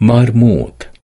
مرموق